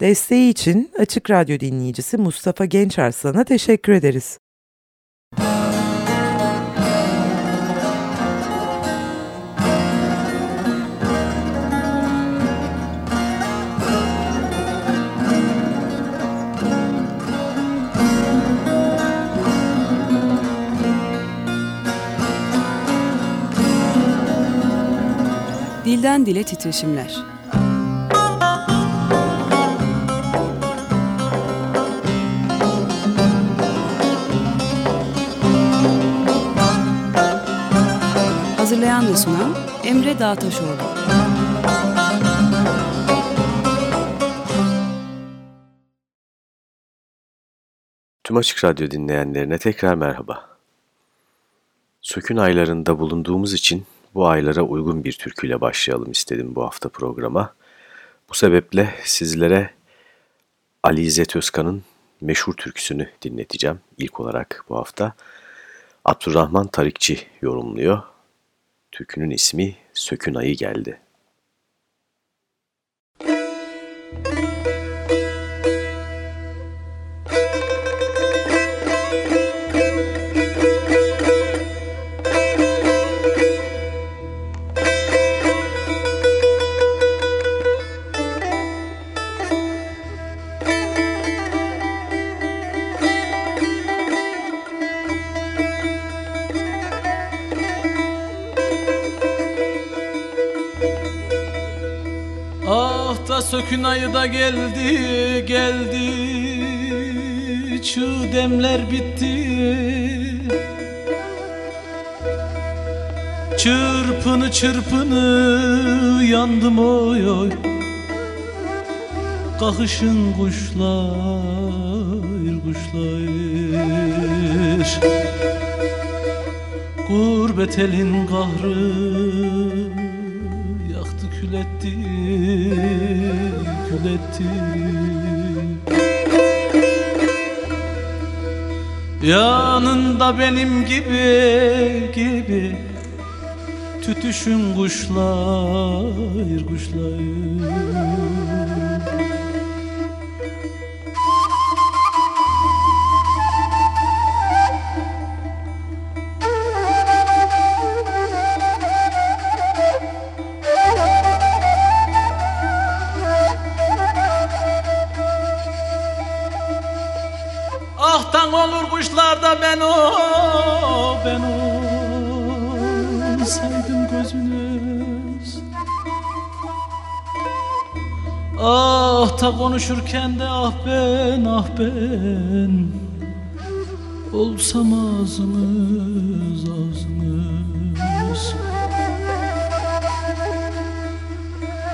Desteği için Açık Radyo dinleyicisi Mustafa Gençarslan'a teşekkür ederiz. Dilden Dile Titreşimler Hazırlayan ve sunan Emre Dağtaşoğlu. Tüm Açık Radyo dinleyenlerine tekrar merhaba. Sökün aylarında bulunduğumuz için bu aylara uygun bir türküyle başlayalım istedim bu hafta programa. Bu sebeple sizlere Ali İzzet Özkan'ın meşhur türküsünü dinleteceğim ilk olarak bu hafta. Abdurrahman Tarikçi yorumluyor. Türkünün ismi Sökün Ayı geldi. Sökün ayı da geldi geldi. Çığ demler bitti. Çırpını çırpını yandım oy oy. Kakışın kuşlar kuşlar. Gurbet elin kahrı kül etti Yanında benim gibi gibi Tütüşün kuşlar kuşlar konuşurken de ah ben ah ben. Olsam ağzımız ağzımız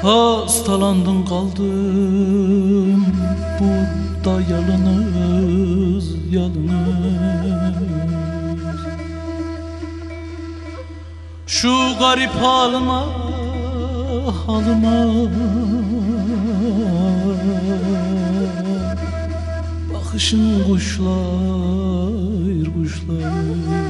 Hastalandım kaldım. Burada yalınız yalınız Şu garip halıma halıma Bakışın kuşlar kuşlar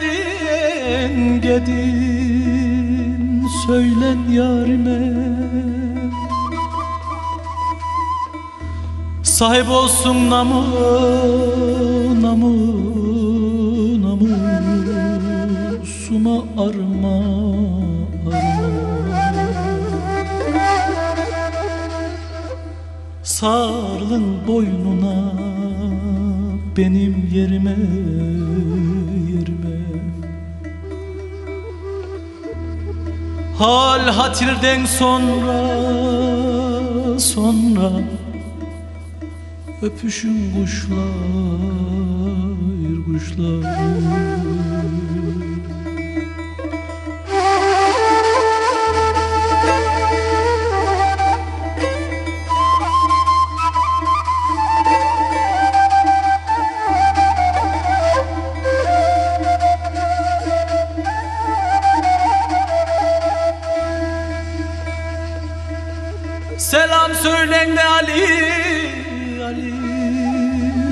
gedin gedin Söylen yarime. Sahip olsun namu namu namusuma arma. Sarılın boynuna benim yerime Hal hatirden sonra sonra Öpüşün kuşlar kuşlar de Ali Ali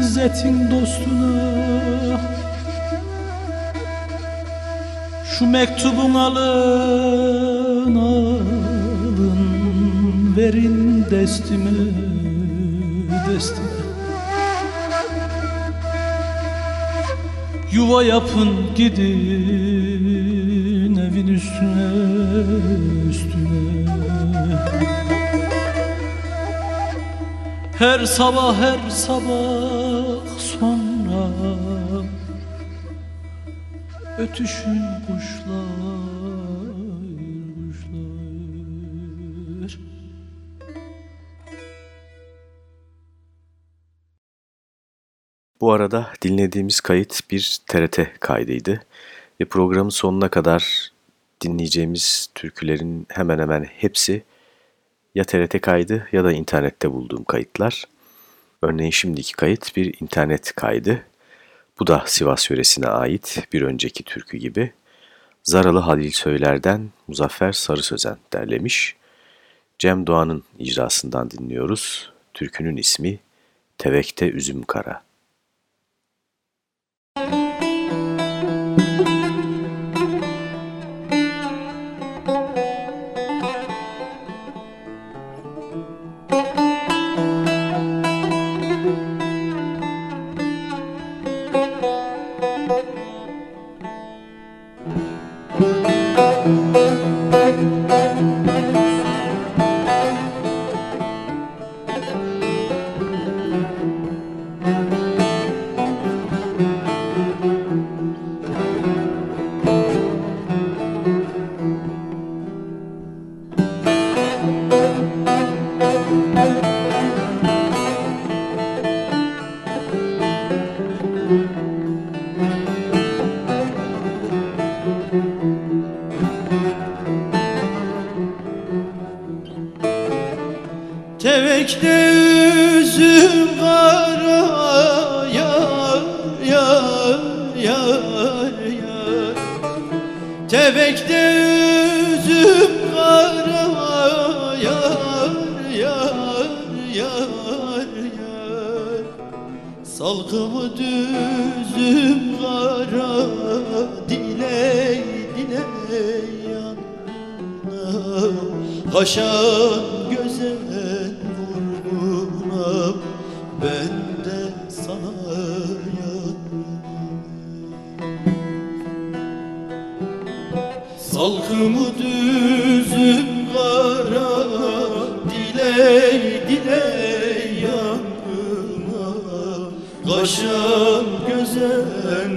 İzzet'in dostuna Şu mektubun alın alın Verin destime destime Yuva yapın gidin evin üstüne üstüne. Her sabah her sabah sonra Ötüşün kuşlar kuşlar. Bu arada dinlediğimiz kayıt bir TRT kaydıydı ve programın sonuna kadar dinleyeceğimiz türkülerin hemen hemen hepsi ya TRT kaydı ya da internette bulduğum kayıtlar. Örneğin şimdiki kayıt bir internet kaydı. Bu da Sivas yöresine ait bir önceki türkü gibi. Zaralı Halil Söyler'den Muzaffer Sarı Sözen derlemiş. Cem Doğan'ın icrasından dinliyoruz. Türkünün ismi Tevekte Üzüm Kara. Sana Salkımı düzüm kara Diley diley yangına. Kaşan gözen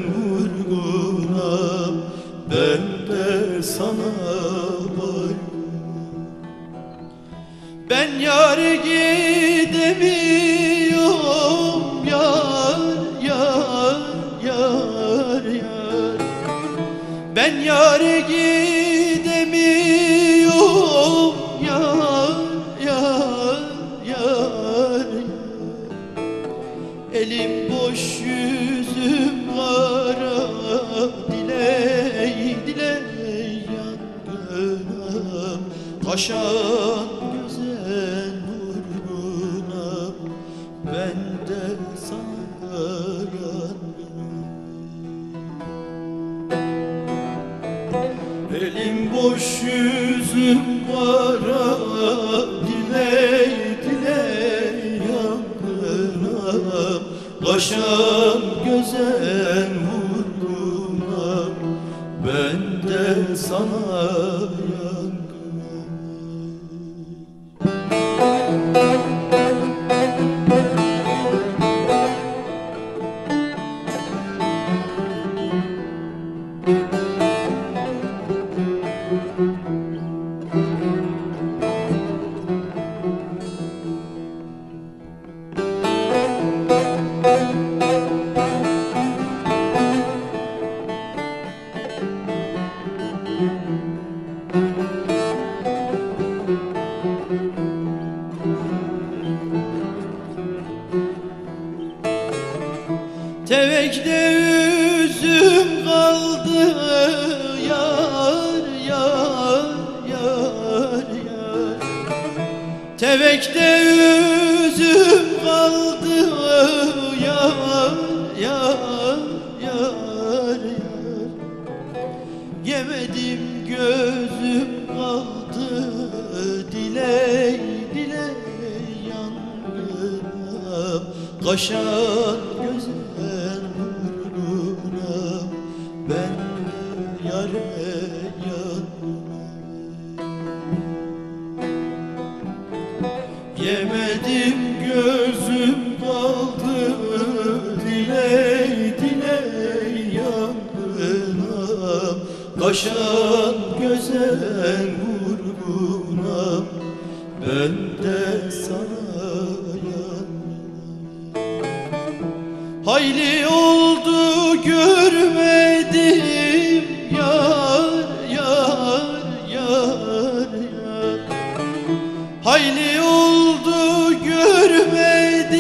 oldu görmedim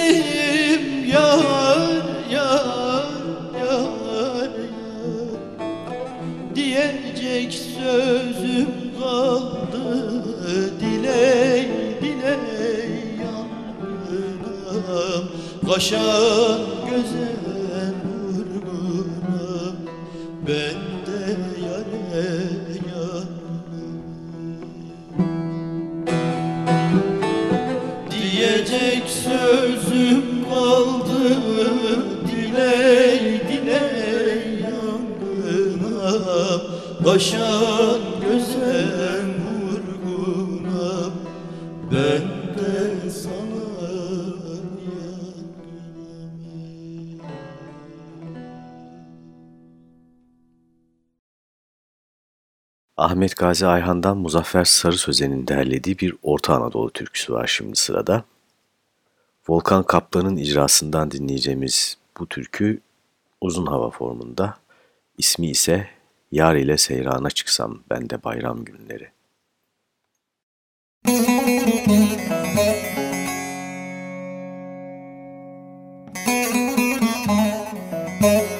yar yar yar yar. Diyecek sözüm kaldı diley diley yangınam Kaşan göze Kaşan gözen vurguna ben de sana Ahmet Gazi Ayhan'dan Muzaffer Sarı Sözen'in derlediği bir Orta Anadolu türküsü var şimdi sırada. Volkan Kaplan'ın icrasından dinleyeceğimiz bu türkü uzun hava formunda. İsmi ise Yar ile seyrana çıksam ben de bayram günleri. Yar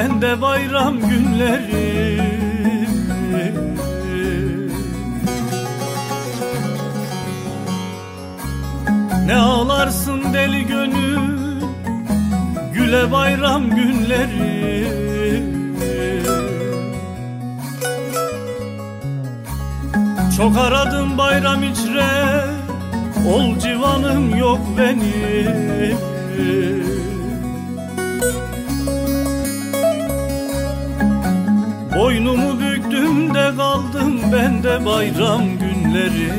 ben de bayram günleri. Ne ağlarsın deli gönül Güle bayram günleri. Çok aradım bayram içre Ol civanım yok benim Boynumu büktüm de kaldım ben de bayram günleri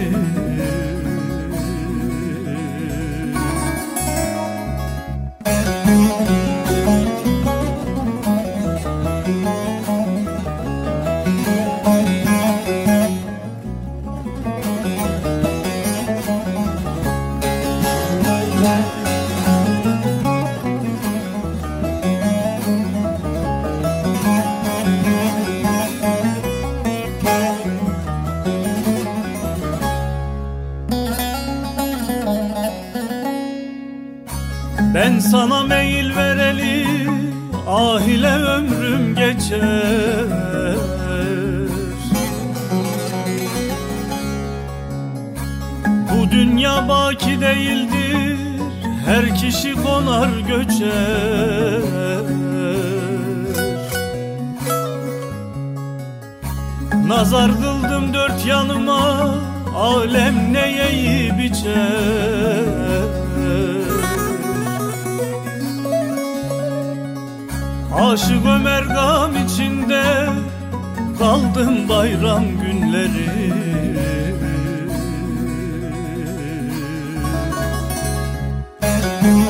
Dinlediğimiz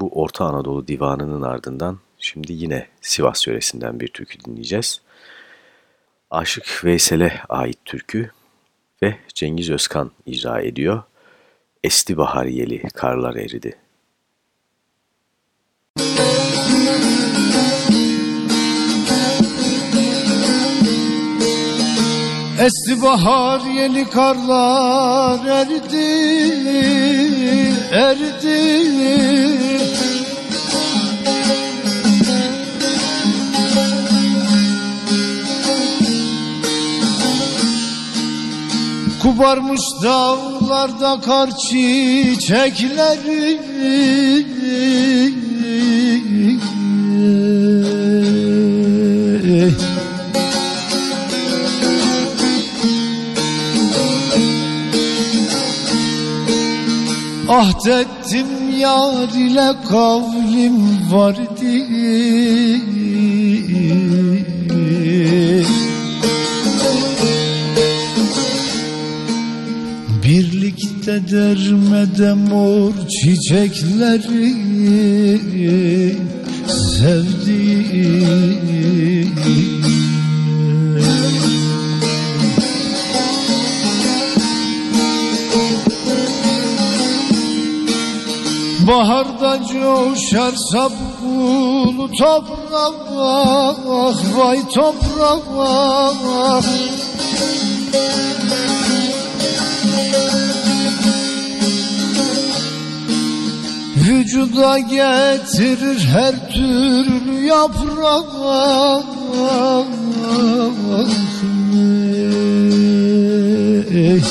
bu Orta Anadolu divanının ardından şimdi yine Sivas yöresinden bir türkü dinleyeceğiz. Aşık Veysel'e ait türkü ve Cengiz Özkan icra ediyor. Esti bahar yeli, karlar eridi. Esti bahar yeni karlar erdi erdi Kubarmış dağlarda kar çiçekleri. Ahdettim yar ile kavlim vardı Birlikte dermede mor çiçekleri sevdim Baharda coşar sabunu toprak Vay toprak Vücuda getirir her türlü yaprak Ey.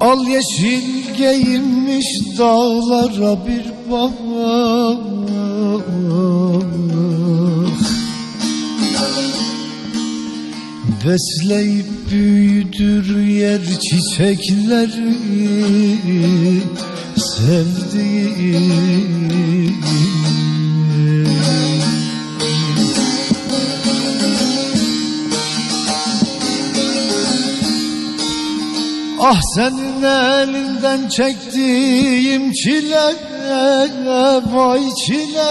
Al yeşil giyinmiş dağlara bir bak Besleyip büyüdür yer çiçekleri Sevdiğim. Ah senin elinden çektiğim çile Vay çile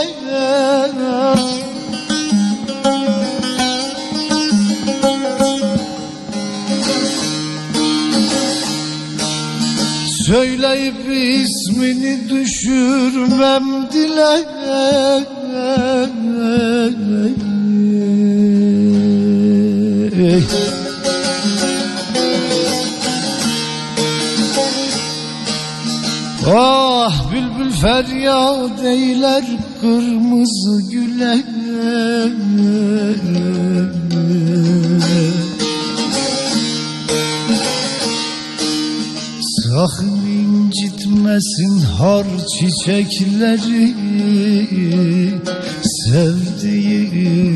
Söyleyip ismini düşürmem dile Ah bülbül feryat eyler kırmızı güle incitmesin har çiçekleri sevdiğim.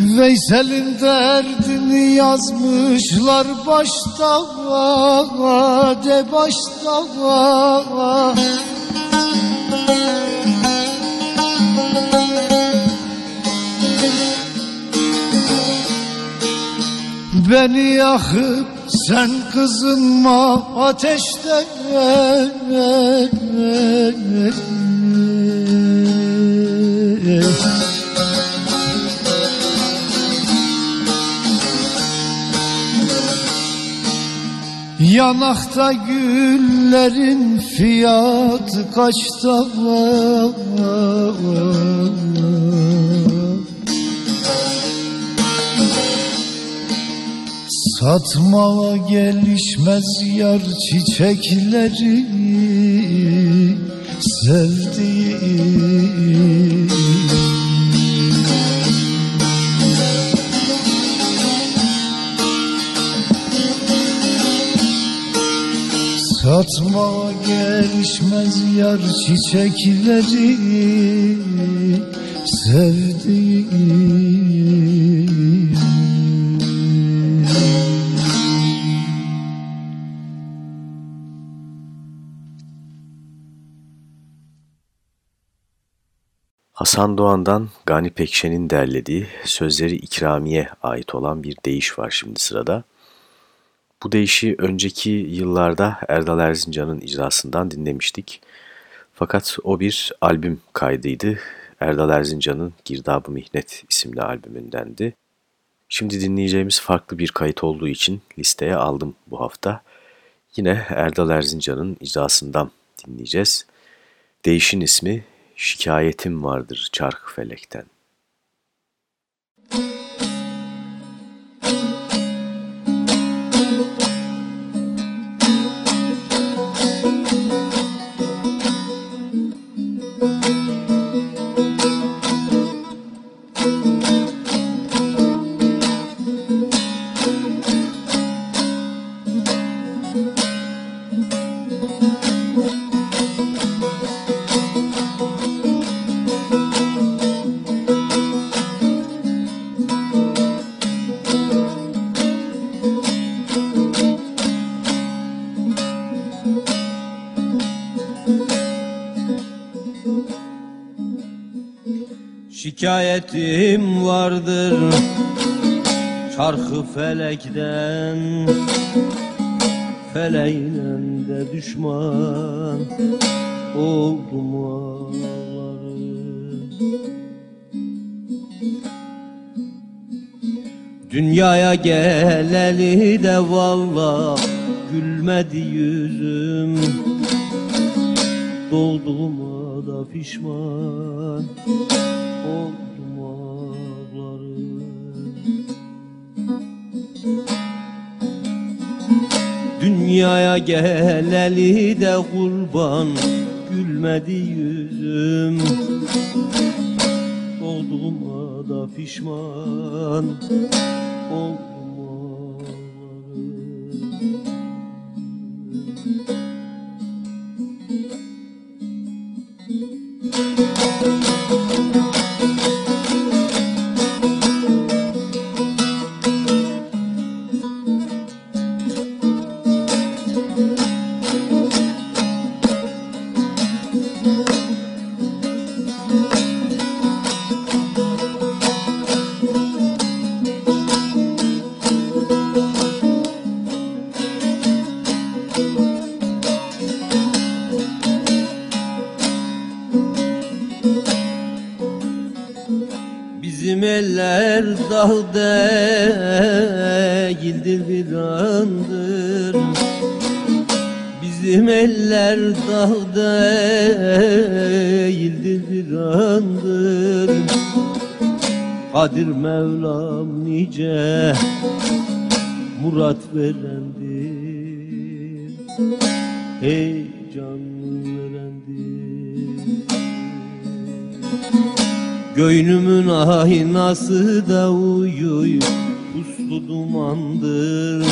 Veysel'in derdini yazmışlar başta de başta Beni yakıp sen kızınma ateşte Yanakta güllerin fiyatı kaçta var? Satmaya gelişmez yar çiçekleri sevdiğim Satma gelişmez yar çiçekleri sevdiğim Hasan Doğan'dan Gani Pekşen'in derlediği sözleri ikramiye ait olan bir deyiş var şimdi sırada. Bu deyişi önceki yıllarda Erdal Erzincan'ın icrasından dinlemiştik. Fakat o bir albüm kaydıydı. Erdal Erzincan'ın Girdab-ı Mihnet isimli albümündendi. Şimdi dinleyeceğimiz farklı bir kayıt olduğu için listeye aldım bu hafta. Yine Erdal Erzincan'ın icrasından dinleyeceğiz. Değişin ismi Şikayetim Vardır Çark Felek'ten. Şikayetim vardır çarkı felekten Feleğine de düşman oldum ağlarım Dünyaya geleli de valla gülmedi yüzüm Dolduğuma da pişman oldum ağlarım Dünyaya geleli de kurban gülmedi yüzüm. Olduğuma da pişman oldum ağlarım Thank you. Dağ değildir bir andır. Bizim eller dağ değildir bir andır. Kadir Mevlam nice murat verendir. Ey Göynümün aynası da uyuy Puslu dumandır.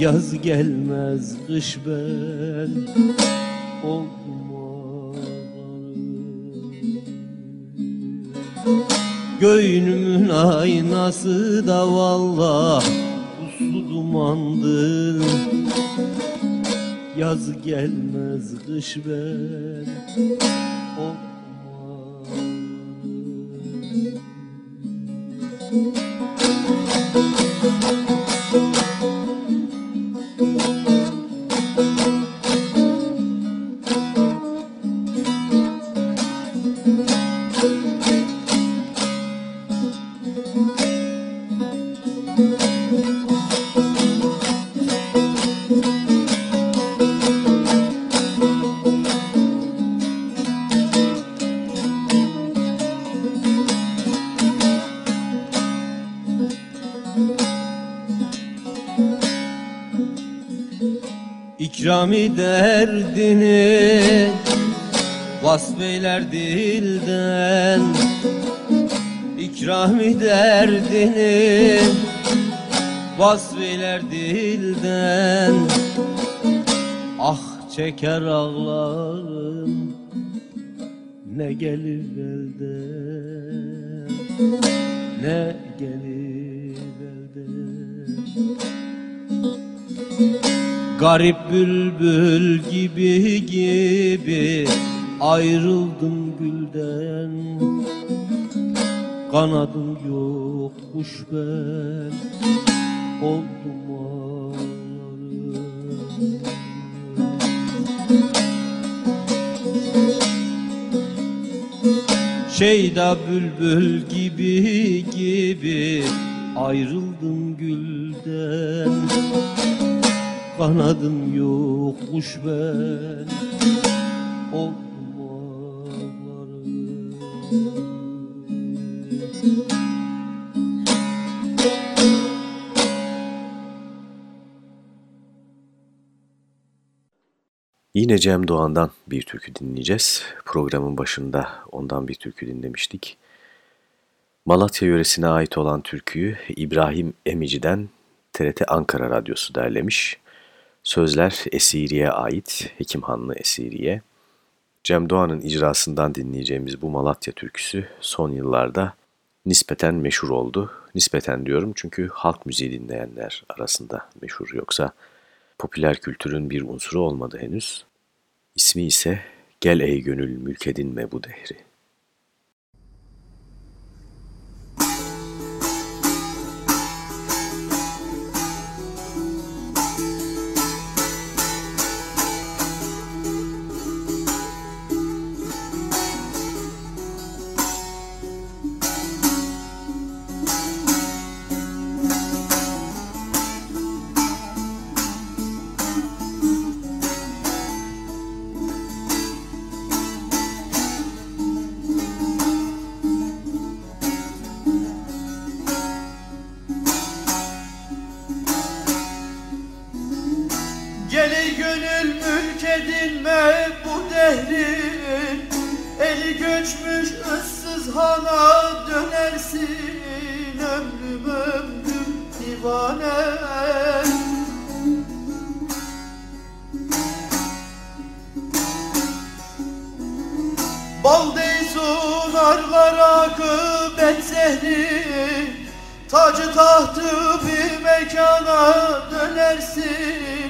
Yaz gelmez kış ben Oldum Göynümün aynası da valla Puslu dumandır. Yaz gelmez kış ben Oldum Thank you. İkrami derdini Vasfeyler dilden. İkrami derdini Vasfeyler dilden. Ah çeker ağlarım Ne gelir elden? Ne gelir elden Garip bülbül gibi gibi Ayrıldım gülden. Kanadım yok kuş ben Oldum ağlarım. Şeyda bülbül gibi gibi Ayrıldım gülden Kanadım yok kuş ben Yine Cem Doğan'dan bir türkü dinleyeceğiz. Programın başında ondan bir türkü dinlemiştik. Malatya yöresine ait olan türküyü İbrahim Emici'den TRT Ankara Radyosu derlemiş. Sözler Esiri'ye ait, Hekimhanlı Esiri'ye. Cem Doğan'ın icrasından dinleyeceğimiz bu Malatya türküsü son yıllarda nispeten meşhur oldu. Nispeten diyorum çünkü halk müziği dinleyenler arasında meşhur yoksa popüler kültürün bir unsuru olmadı henüz. İsmi ise Gel ey gönül mülkedinme bu dehri. Divane. Bal deysun arlar akıbet zehri Tacı tahtı bir mekana dönersin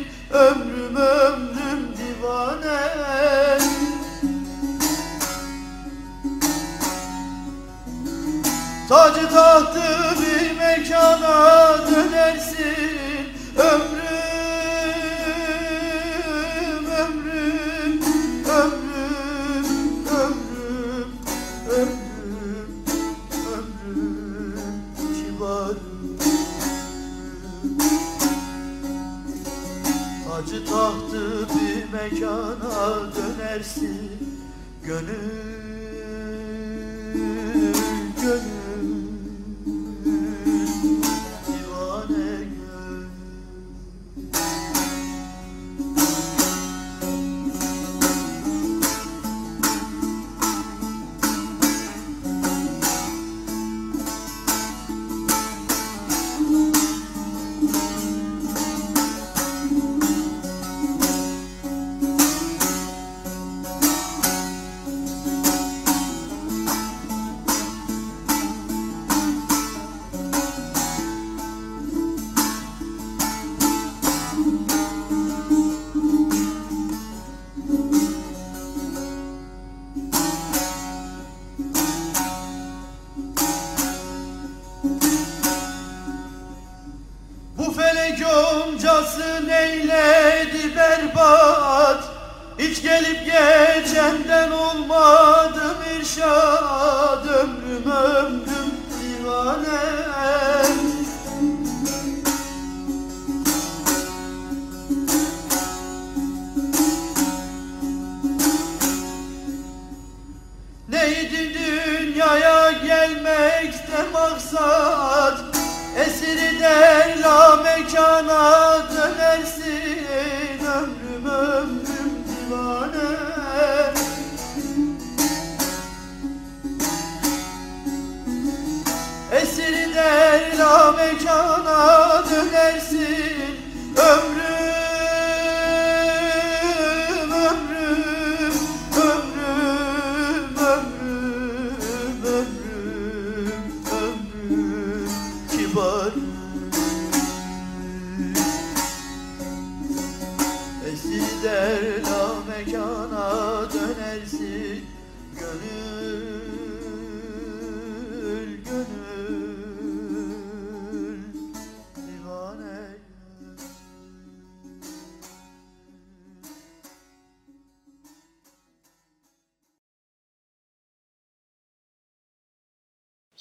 show.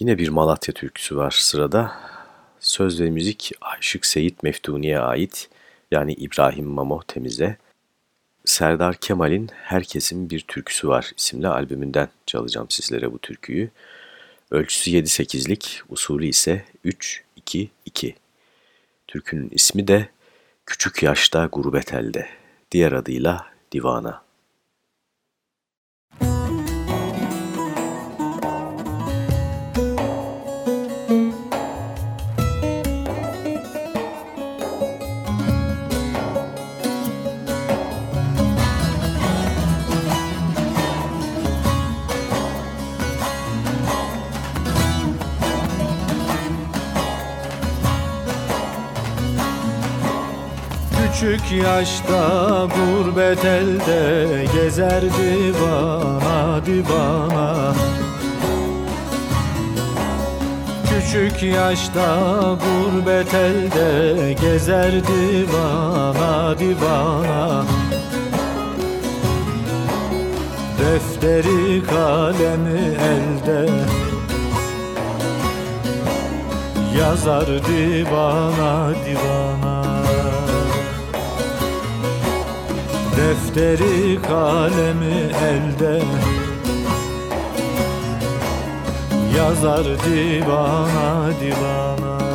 Yine bir Malatya türküsü var sırada. Söz ve müzik Aşık Seyit Meftuni'ye ait yani İbrahim Mamo Temiz'e. Serdar Kemal'in Herkesin Bir Türküsü Var isimli albümünden çalacağım sizlere bu türküyü. Ölçüsü 7-8'lik, usulü ise 3-2-2. Türkünün ismi de Küçük Yaşta Gurbet Elde, diğer adıyla Divana. Küçük yaşta gurbet elde gezerdi bana divana Küçük yaşta gurbet elde gezerdi bana divana Defteri kalemi elde Yazar divana divana Defteri kalemi elde. Yazar divana divana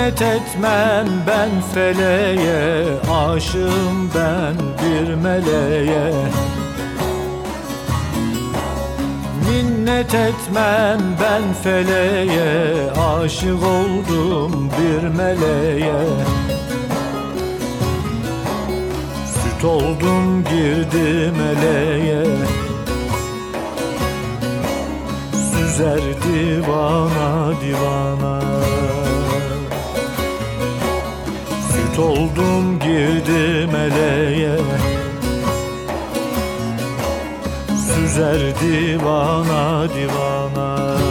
Minnet etmem ben feleğe Aşığım ben bir meleğe. Minnet etmem ben feleğe Aşık oldum bir meleğe. Süt oldum girdim meleğe Süzer divana divana oldum girdim eleğe. Süzer divana divana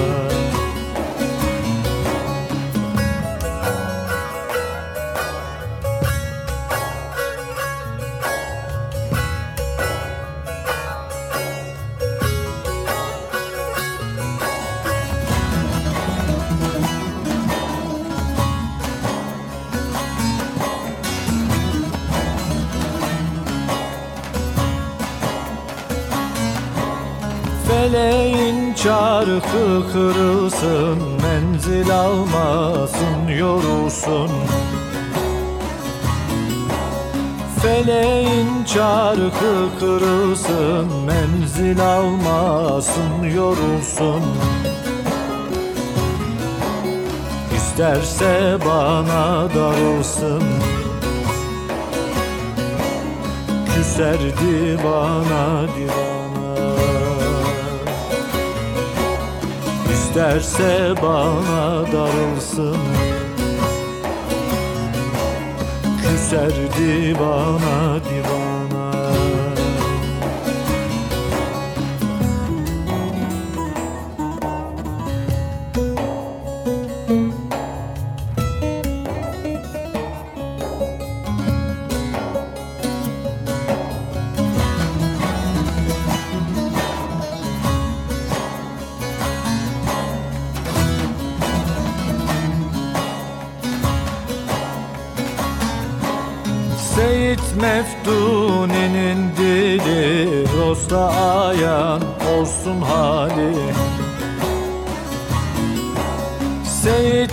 Feleğin çarkı kırılsın Menzil almasın yorulsun. Feleğin çarkı kırılsın Menzil almasın yorulsun. İsterse bana darılsın. Küser divana divana İsterse bana darılsın. Küser divana divana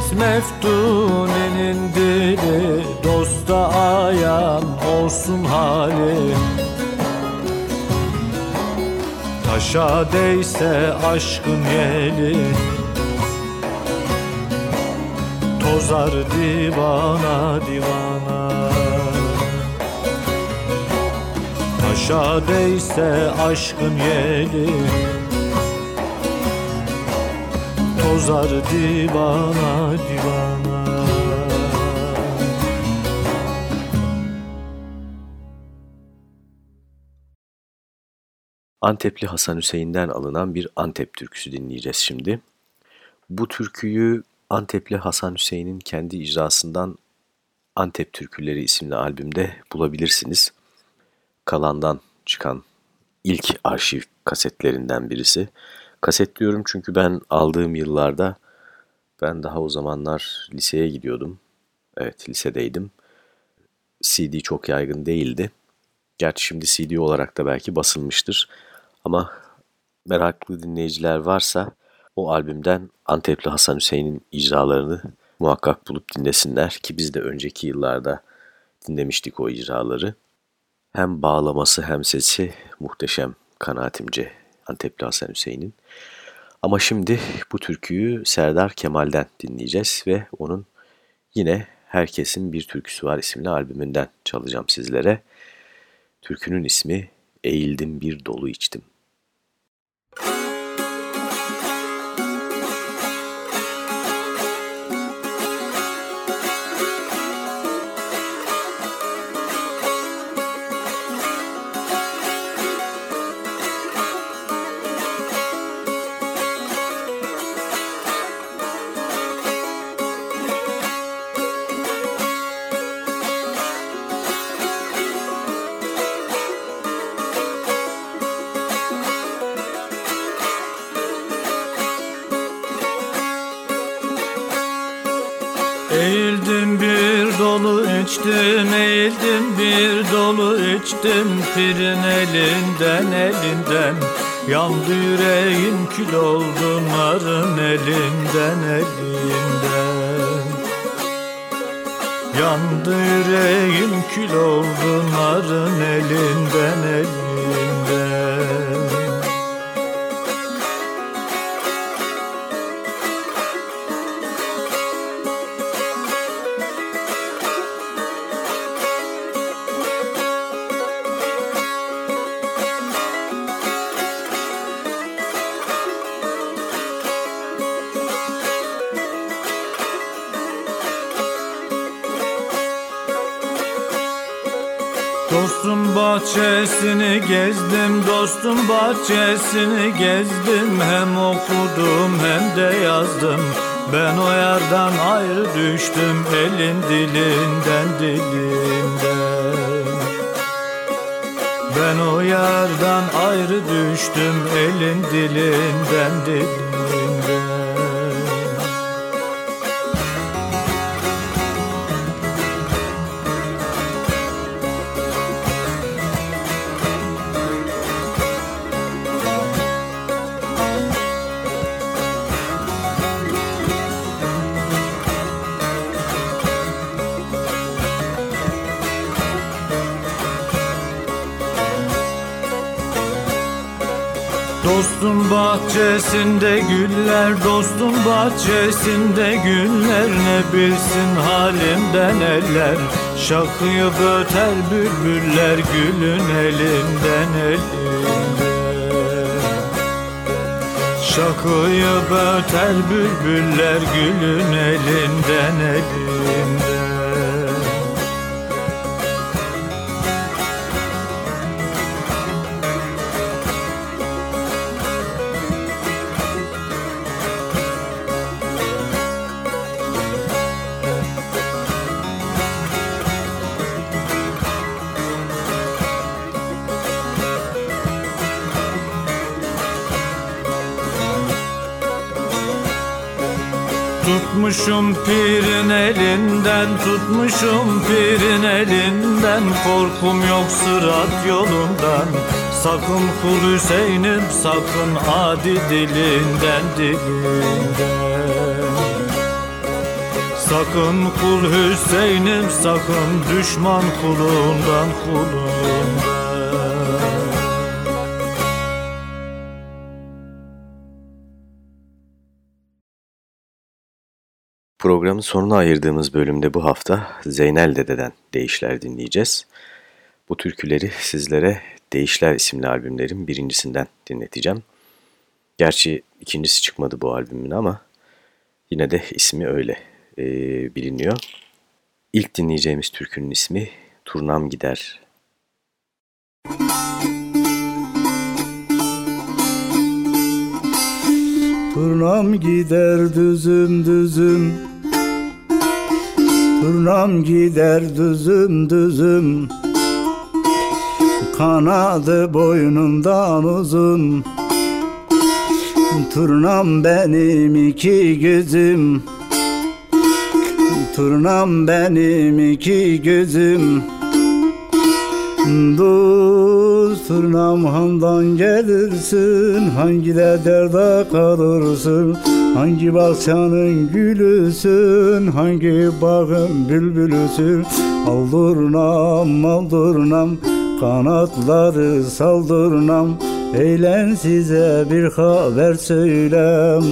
Seyit Meftuni'nin dili Dosta ayan olsun hali Taşa değse aşkın yeli Tozar divana divana. Taşa değse aşkın yeli Tozar divana divana Antepli Hasan Hüseyin'den alınan bir Antep türküsü dinleyeceğiz şimdi. Bu türküyü Antepli Hasan Hüseyin'in kendi icrasından Antep Türküleri isimli albümde bulabilirsiniz. Kalandan çıkan ilk arşiv kasetlerinden birisi. Kaset diyorum çünkü ben aldığım yıllarda ben daha o zamanlar liseye gidiyordum. Evet lisedeydim. CD çok yaygın değildi. Gerçi şimdi CD olarak da belki basılmıştır. Ama meraklı dinleyiciler varsa o albümden Antepli Hasan Hüseyin'in icralarını muhakkak bulup dinlesinler ki biz de önceki yıllarda dinlemiştik o icraları. Hem bağlaması hem sesi muhteşem kanaatimce Antepli Hasan Hüseyin'in. Ama şimdi bu türküyü Serdar Kemal'den dinleyeceğiz ve onun yine Herkesin Bir Türküsü Var isimli albümünden çalacağım sizlere. Türkünün ismi Eğildim Bir Dolu İçtim. Eğildim bir dolu içtim, eğildim bir dolu içtim. Pirin elinden elinden. Yandı yüreğim kül oldu narın elinden elinden. Yandı yüreğim kül oldu narın elinden elinden bahçesini gezdim, dostum bahçesini gezdim. Hem okudum hem de yazdım. Ben o yardan ayrı düştüm elin dilinden dilinden Ben o yardan ayrı düştüm elin dilinden dilinden Dostum bahçesinde güller, dostum bahçesinde güller. Ne bilsin halimden eller Şakıyı öter bülbüller gülün elinden elinden. Şakıyı öter bülbüller gülün elinden elinden pirin elinden, tutmuşum pirin elinden. Korkum yok sırat yolundan. Sakın kul Hüseyin'im, sakın adi dilinden dilinden. Sakın kul Hüseyin'im, sakın düşman kulundan kulundan Programın sonuna ayırdığımız bölümde bu hafta Zeynel Dede'den Değişler dinleyeceğiz. Bu türküleri sizlere Değişler isimli albümlerin birincisinden dinleteceğim. Gerçi ikincisi çıkmadı bu albümün ama yine de ismi öyle e, biliniyor. İlk dinleyeceğimiz türkünün ismi Turnam Gider. Turnam gider düzüm düzüm Turnam gider düzüm düzüm. Kanadı boynundan uzun. Turnam benim iki gözüm. Turnam benim iki gözüm. Dost turnam handan gelirsin Hangi de derde kalırsın Hangi bahçenin gülüsün Hangi bağın bülbülüsün? Aldırnam aldırnam Kanatları saldırnam Eğlen size bir haber söylem.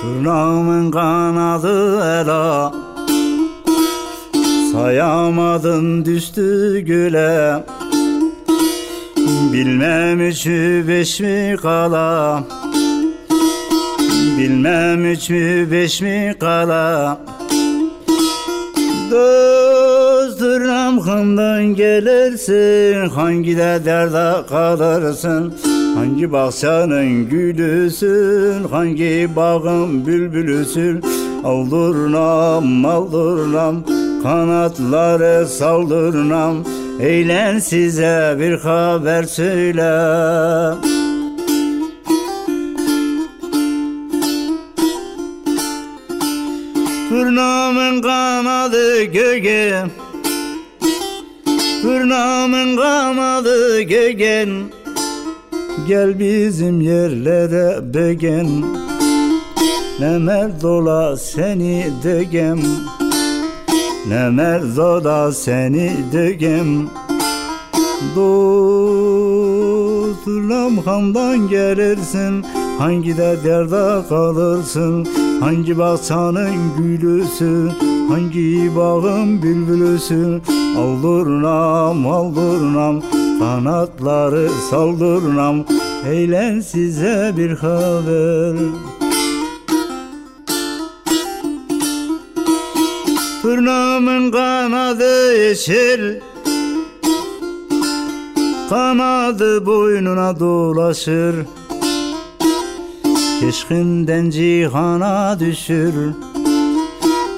Turnamın kanadı ela. Sayamadım düştü güle Bilmem üç mü beş mi kala? Bilmem üç mü beş mi kala? Dost turnam handan gelirsin. Hangi de derde kalırsın? Hangi bahçenin gülüsün? Hangi bağın bülbülüsün? Aldırnam aldırnam Kanatları saldırnam Eğlen size bir haber söyle Turnamın kanadı göge Turnamın kanadı gögen Gel bizim yerlere begen Ne merdola seni degem Ne merdola seni degem Dosturlam handan gelirsin. Hangi de derde kalırsın? Hangi bahçanın gülüsün Hangi bağın bülbülüsün Aldırnam aldırnam. Kanatları saldırnam. Eğlen size bir haber Tırnağımın kanadı yeşil. Kanadı boynuna dolaşır. Keşkinden cihana düşür.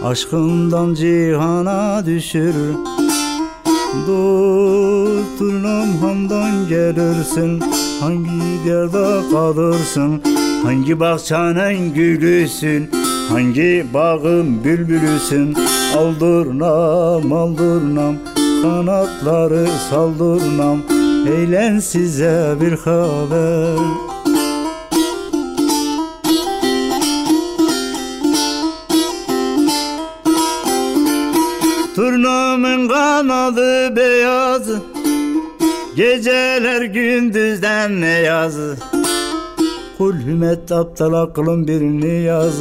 Aşkından cihana düşür. Dosturnam handan gelirsin. Hangi yerde kalırsın? Hangi bahçenin gülüsün Hangi bağın bülbülüsün? Aldırnam aldırnam Kanatları saldırnam Eğlen size bir haber. Turnamın kanadı beyaz. Geceler gündüzden ne yaz? Kul hümet aptal aklım birini yaz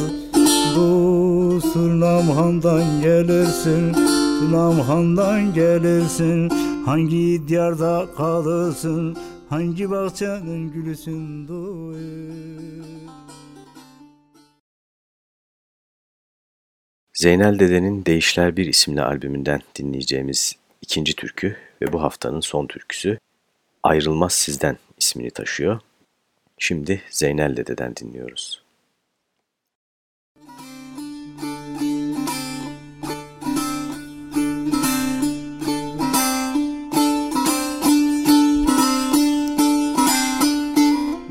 Bu surnam handan gelirsin. Surnam handan gelirsin. Hangi diyarda kalırsın? Hangi bahçenin gülüsün? Doyur Zeynel Dede'nin Değişler Bir isimli albümünden dinleyeceğimiz ikinci türkü ve bu haftanın son türküsü Ayrılmaz Sizden ismini taşıyor. Şimdi Zeynel Dede'den dinliyoruz.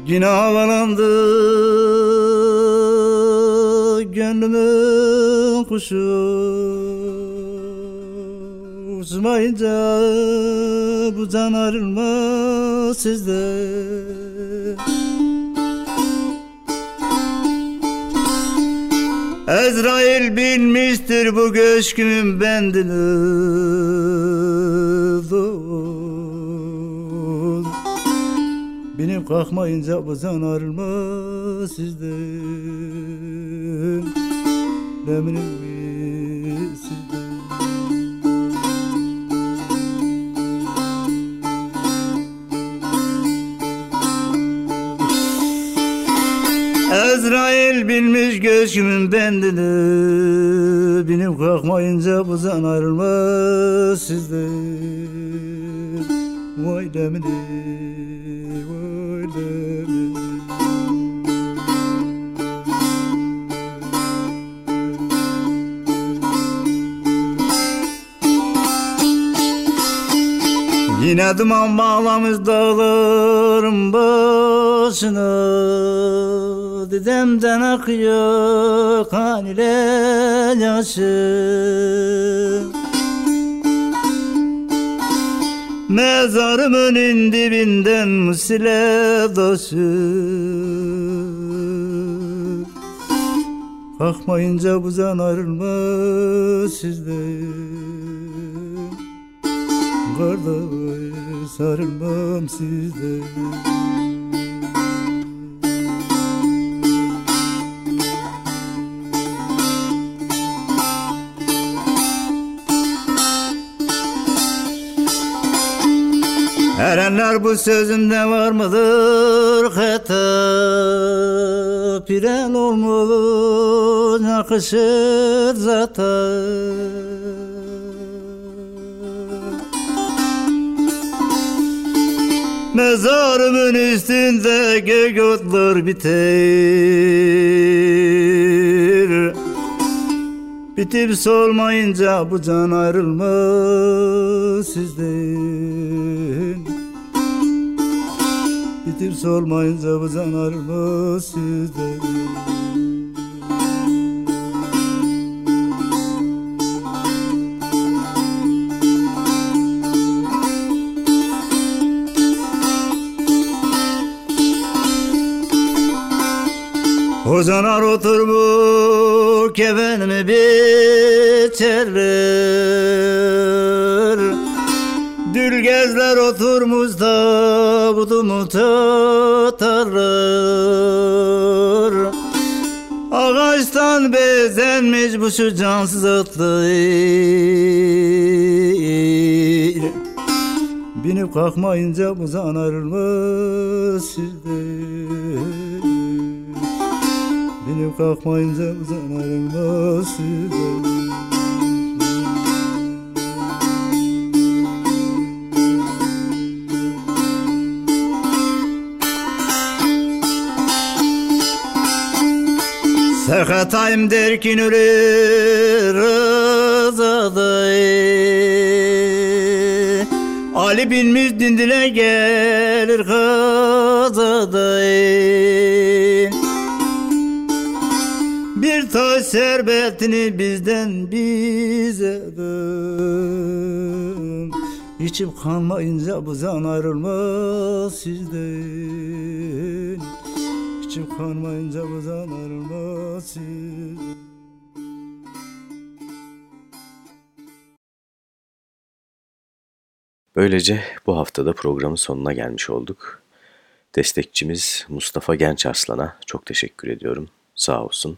Gün havalandı gönlümün kuşu Uçmayınca bu can ayrılmaz sizden Ezrail bilmiştir bu köşkümün bendini Benim kalkmayınca buzan ayrılmaz sizden. Eminim sizden. Ezrail bilmiş göğsümün bendini Benim kalkmayınca buzan ayrılmaz sizden. Vay demini, Yine duman bağlamış dağlarım başına. Didemden akıyor kan ile yaşı. Mezarımın dibinden musile taşı Kalkmayınca buzan ayrılmaz sizden Kardeş sarılmam sizden Erenler bu sözümde var mıdır? Hata Piren olmuş yakışır zaten Mezarımın üstünde gök otlar biter. Bitip solmayınca bu can ayrılmaz sizden. Bitip solmayınca bu can ayrılmaz sizden Hocalar oturmuş kefenimi biçerler Dülgezler oturmuş tabutumu tutarlar Ağaçtan bezenmiş bu şu cansız atlar Binip kalkmayınca bu zan ayrılmaz sizden Benim uzan ayrılmaz sizden Sakatayım derkin ölür rızaday Ali bilmiş dindile gelir kazaday Servetini bizden bize dön İçim kalmayınca bu zan ayrılmaz sizden İçim kalmayınca bu zan ayrılmaz sizden Böylece bu haftada programın sonuna gelmiş olduk. Destekçimiz Mustafa Genç Arslan'a çok teşekkür ediyorum. Sağ olsun.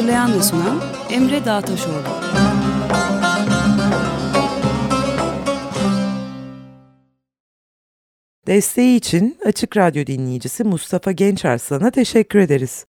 Hazırlayan ve sunan Emre Dağtaşoğlu. Desteği için Açık Radyo dinleyicisi Mustafa Gençarslan'a teşekkür ederiz.